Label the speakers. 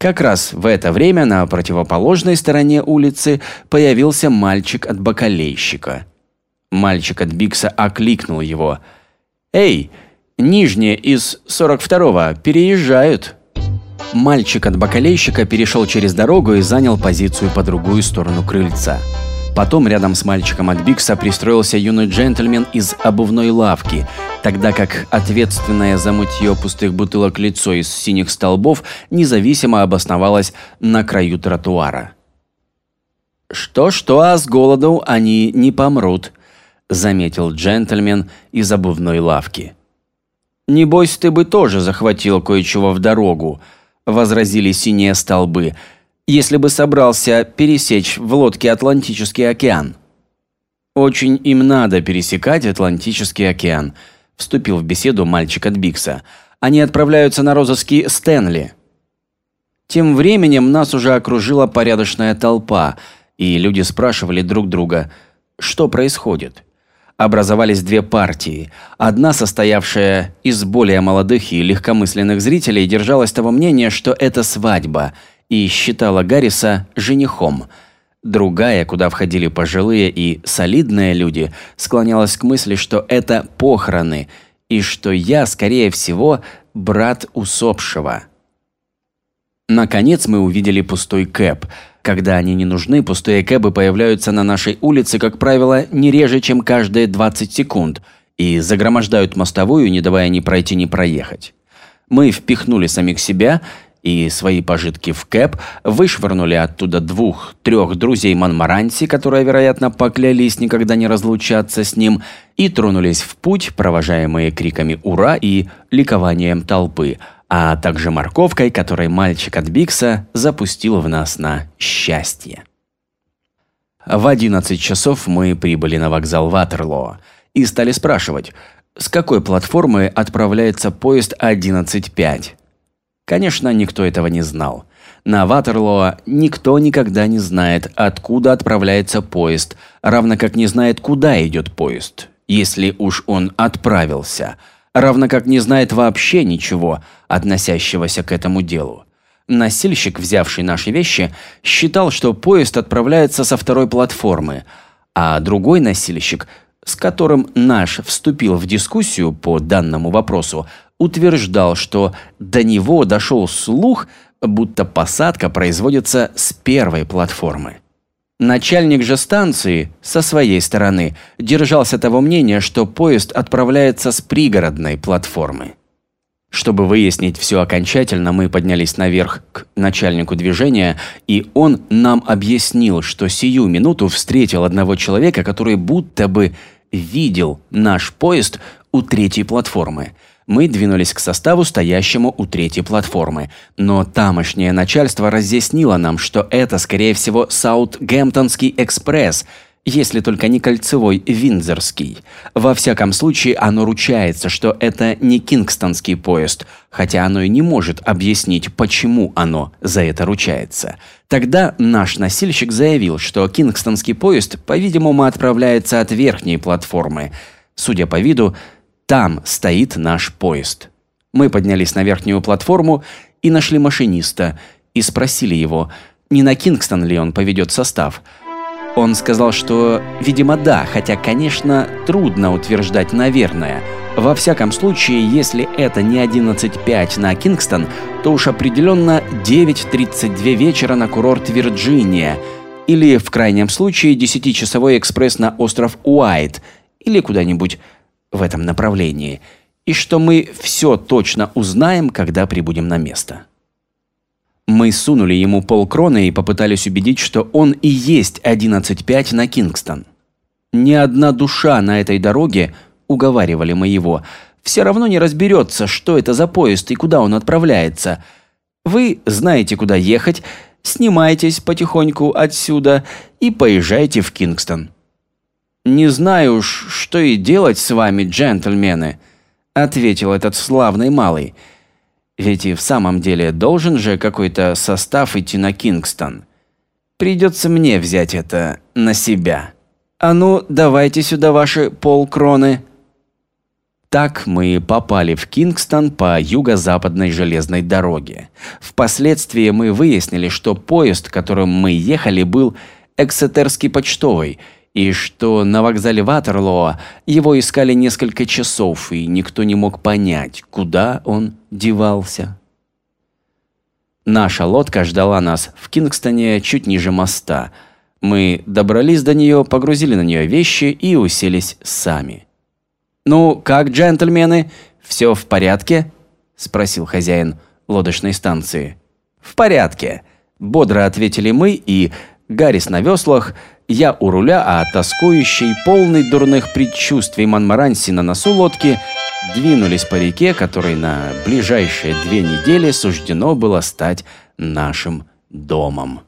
Speaker 1: Как раз в это время на противоположной стороне улицы появился мальчик от бакалейщика. Мальчик от Бикса окликнул его. «Эй, нижние из 42-го переезжают!» Мальчик от бакалейщика перешел через дорогу и занял позицию по другую сторону крыльца. Потом рядом с мальчиком от Бикса пристроился юный джентльмен из обувной лавки, тогда как ответственное за мытье пустых бутылок лицо из синих столбов независимо обосновалось на краю тротуара. «Что-что, а с голоду они не помрут», – заметил джентльмен из обувной лавки. «Небось, ты бы тоже захватил кое-чего в дорогу», – возразили синие столбы – если бы собрался пересечь в лодке Атлантический океан. Очень им надо пересекать Атлантический океан, вступил в беседу мальчик от Бикса. Они отправляются на розыски Стэнли. Тем временем нас уже окружила порядочная толпа, и люди спрашивали друг друга, что происходит. Образовались две партии. Одна, состоявшая из более молодых и легкомысленных зрителей, держалась того мнения, что это свадьба – и считала Гарриса женихом. Другая, куда входили пожилые и солидные люди, склонялась к мысли, что это похороны, и что я, скорее всего, брат усопшего. Наконец мы увидели пустой кэп. Когда они не нужны, пустые кэбы появляются на нашей улице, как правило, не реже, чем каждые 20 секунд, и загромождают мостовую, не давая ни пройти, ни проехать. Мы впихнули самих себя и свои пожитки в кэп, вышвырнули оттуда двух-трех друзей Монмаранси, которые, вероятно, поклялись никогда не разлучаться с ним, и тронулись в путь, провожаемые криками «Ура!» и ликованием толпы, а также морковкой, которой мальчик от Бикса запустил в нас на счастье. В 11 часов мы прибыли на вокзал Ватерлоо и стали спрашивать, с какой платформы отправляется поезд 11.5. Конечно, никто этого не знал. На Ватерлоо никто никогда не знает, откуда отправляется поезд, равно как не знает, куда идет поезд, если уж он отправился, равно как не знает вообще ничего, относящегося к этому делу. Носильщик, взявший наши вещи, считал, что поезд отправляется со второй платформы, а другой носильщик, с которым наш вступил в дискуссию по данному вопросу, утверждал, что до него дошел слух, будто посадка производится с первой платформы. Начальник же станции, со своей стороны, держался того мнения, что поезд отправляется с пригородной платформы. Чтобы выяснить все окончательно, мы поднялись наверх к начальнику движения, и он нам объяснил, что сию минуту встретил одного человека, который будто бы видел наш поезд у третьей платформы – мы двинулись к составу, стоящему у третьей платформы. Но тамошнее начальство разъяснило нам, что это, скорее всего, Саутгемптонский экспресс, если только не кольцевой Виндзорский. Во всяком случае, оно ручается, что это не кингстонский поезд, хотя оно и не может объяснить, почему оно за это ручается. Тогда наш носильщик заявил, что кингстонский поезд, по-видимому, отправляется от верхней платформы. Судя по виду, там стоит наш поезд. Мы поднялись на верхнюю платформу и нашли машиниста, и спросили его, не на Кингстон ли он поведет состав. Он сказал, что, видимо, да, хотя, конечно, трудно утверждать «наверное». Во всяком случае, если это не 11.5 на Кингстон, то уж определенно 9.32 вечера на курорт Вирджиния, или, в крайнем случае, 10-часовой экспресс на остров Уайт, или куда-нибудь в этом направлении, и что мы все точно узнаем, когда прибудем на место. Мы сунули ему полкроны и попытались убедить, что он и есть 11.5 на Кингстон. Ни одна душа на этой дороге, уговаривали мы его, все равно не разберется, что это за поезд и куда он отправляется. Вы знаете, куда ехать, снимайтесь потихоньку отсюда и поезжайте в Кингстон. «Не знаю уж, что и делать с вами, джентльмены», – ответил этот славный малый. «Ведь и в самом деле должен же какой-то состав идти на Кингстон. Придется мне взять это на себя. А ну, давайте сюда ваши полкроны». Так мы попали в Кингстон по юго-западной железной дороге. Впоследствии мы выяснили, что поезд, которым мы ехали, был Эксетерский почтовый, и что на вокзале Ватерлоо его искали несколько часов, и никто не мог понять, куда он девался. Наша лодка ждала нас в Кингстоне чуть ниже моста. Мы добрались до нее, погрузили на нее вещи и уселись сами. «Ну, как, джентльмены, все в порядке?» – спросил хозяин лодочной станции. «В порядке», – бодро ответили мы, и Гаррис на веслах, я у руля, а тоскующий, полный дурных предчувствий Монмаранси на носу лодки двинулись по реке, которой на ближайшие две недели суждено было стать нашим домом.